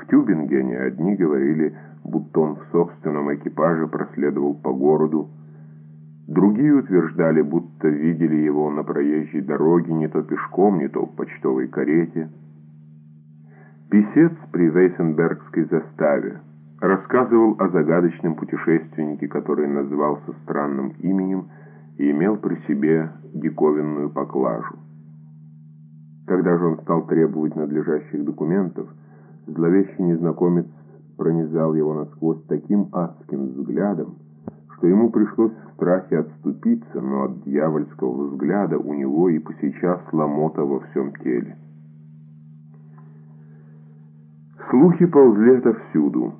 В Тюбингене одни говорили, будто он в собственном экипаже проследовал по городу, другие утверждали, будто видели его на проезжей дороге не то пешком, не то в почтовой карете. Писец при Вейсенбергской заставе рассказывал о загадочном путешественнике, который назывался странным именем и имел при себе диковинную поклажу. Когда же он стал требовать надлежащих документов, зловещий незнакомец пронизал его насквозь таким адским взглядом, что ему пришлось в страхе отступиться, но от дьявольского взгляда у него и по сейчас ломота во всем теле. Слухи ползли отовсюду.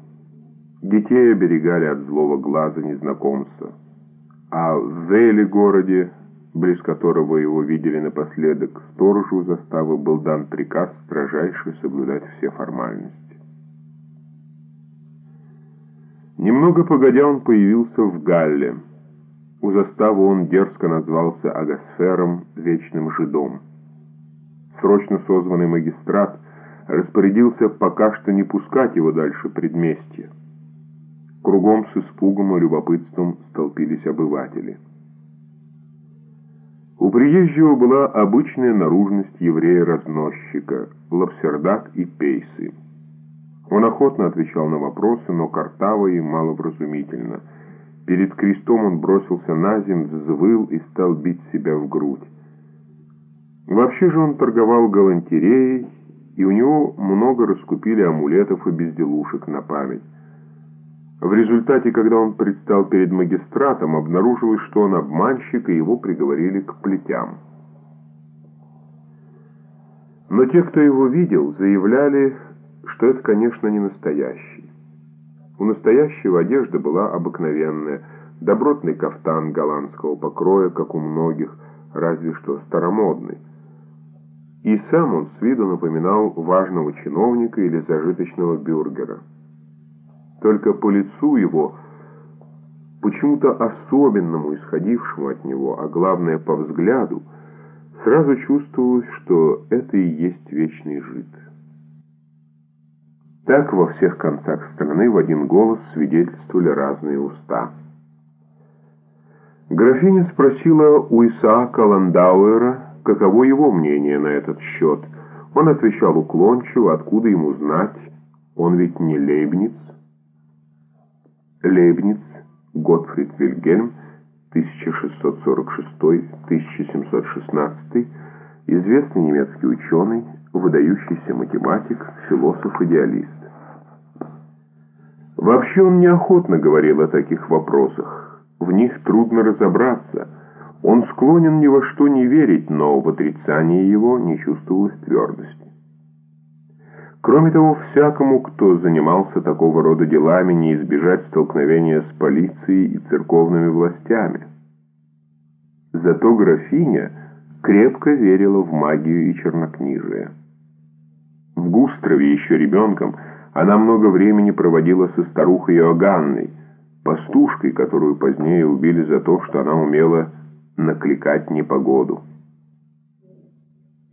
Детей оберегали от злого глаза незнакомца. А в Вейле городе, близ которого его видели напоследок, сторожу заставы был дан приказ строжайше соблюдать все формальности. Немного погодя он появился в Галле. У заставы он дерзко назвался Агасфером, вечным жидом. Срочно созванный магистрат распорядился пока что не пускать его дальше предместья. Кругом с испугом и любопытством столпились обыватели. У приезжего была обычная наружность еврея-разносчика, лапсердак и пейсы. Он охотно отвечал на вопросы, но картаво и маловразумительно. Перед крестом он бросился на землю, взвыл и стал бить себя в грудь. Вообще же он торговал галантереей, и у него много раскупили амулетов и безделушек на память. В результате, когда он предстал перед магистратом, обнаружилось, что он обманщик, и его приговорили к плетям. Но те, кто его видел, заявляли, что это, конечно, не настоящий. У настоящего одежда была обыкновенная, добротный кафтан голландского покроя, как у многих, разве что старомодный. И сам он с виду напоминал важного чиновника или зажиточного бюргера. Только по лицу его, почему-то особенному, исходившему от него, а главное по взгляду, сразу чувствовалось, что это и есть вечный жид. Так во всех концах страны в один голос свидетельствовали разные уста. Графиня спросила у Исаака Ландауэра, каково его мнение на этот счет. Он отвечал уклончиво, откуда ему знать, он ведь не лейбниц. Лейбниц, Готфрид Вильгельм, 1646-1716, известный немецкий ученый, выдающийся математик, философ-идеалист. Вообще он неохотно говорил о таких вопросах. В них трудно разобраться. Он склонен ни во что не верить, но в отрицании его не чувствовалось твердости. Кроме того, всякому, кто занимался такого рода делами, не избежать столкновения с полицией и церковными властями. Зато графиня крепко верила в магию и чернокнижие. В Густрове еще ребенком она много времени проводила со старухой Иоганной, пастушкой, которую позднее убили за то, что она умела накликать непогоду.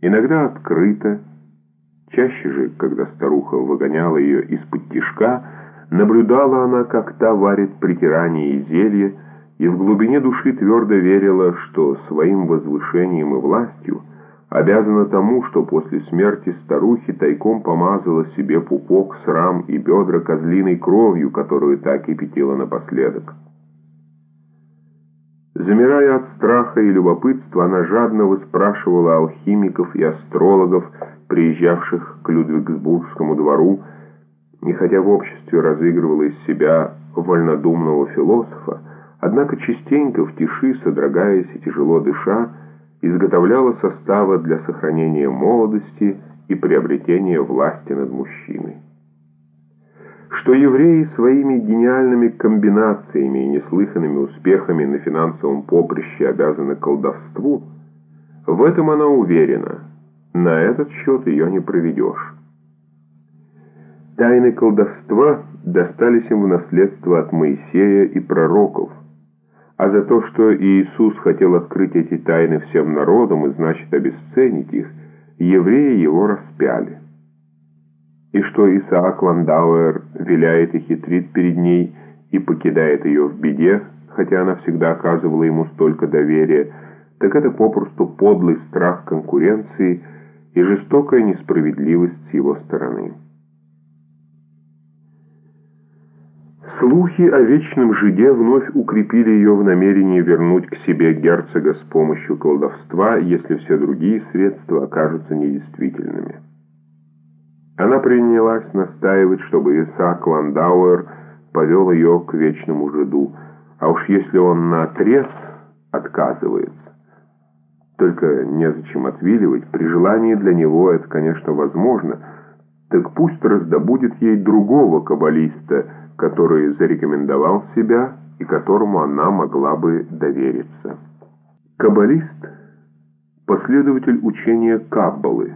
Иногда открыто, Чаще же, когда старуха выгоняла ее из-под тишка, наблюдала она, как та варит притирание и зелье, и в глубине души твердо верила, что своим возвышением и властью обязана тому, что после смерти старухи тайком помазала себе пупок, срам и бедра козлиной кровью, которую так кипятила напоследок. Замирая от страха и любопытства, она жадно выспрашивала алхимиков и астрологов, приезжавших к Людвигсбургскому двору, и хотя в обществе разыгрывала из себя вольнодумного философа, однако частенько в тиши, содрогаясь и тяжело дыша, изготовляла составы для сохранения молодости и приобретения власти над мужчиной. Что евреи своими гениальными комбинациями и неслыханными успехами на финансовом поприще обязаны колдовству, в этом она уверена – на этот счет ее не проведешь. Тайны колдовства достались им в наследство от Моисея и пророков, а за то, что Иисус хотел открыть эти тайны всем народам и значит обесценить их, евреи его распяли. и что Исаак Ландауэр виляет и хитрит перед ней и покидает ее в беде, хотя она всегда оказывала ему столько доверия, так это попросту подлый страх конкуренции и жестокая несправедливость с его стороны. Слухи о вечном жиде вновь укрепили ее в намерении вернуть к себе герцога с помощью колдовства, если все другие средства окажутся недействительными. Она принялась настаивать, чтобы Исаак Ландауэр повел ее к вечному жиду, а уж если он наотрез отказывается, только незачем отвиливать, при желании для него это, конечно, возможно, так пусть раздобудет ей другого каббалиста, который зарекомендовал себя и которому она могла бы довериться. Каббалист – последователь учения Каббалы.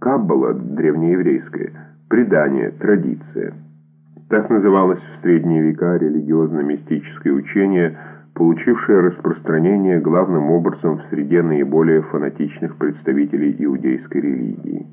Каббала – древнееврейское, предание, традиция. Так называлось в средние века религиозно-мистическое учение, получившее распространение главным образом в среде наиболее фанатичных представителей иудейской религии.